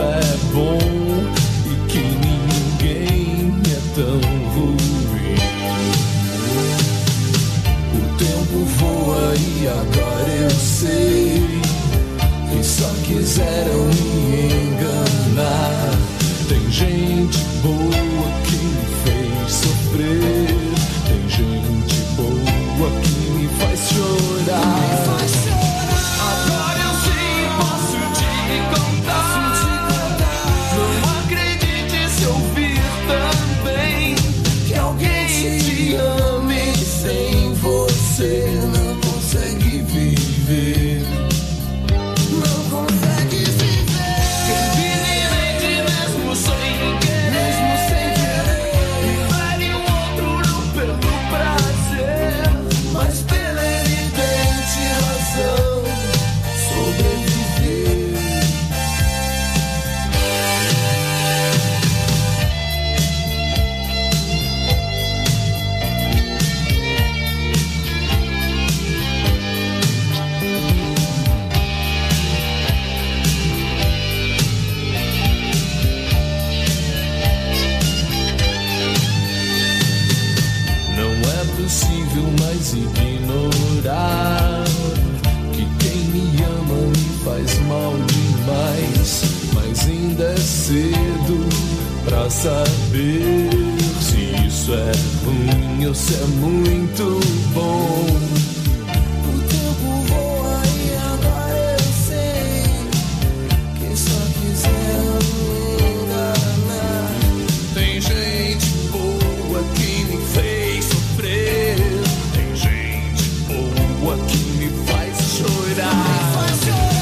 é bom e que ninguém é tão ruim. O tempo voa e agora eu sei que só quiseram me enganar. Tem gente boa que me fez sofrer. É possível mais ignorar que quem me ama me faz mal demais. Mas ainda é cedo pra saber se isso é ruim ou se é muito. 啊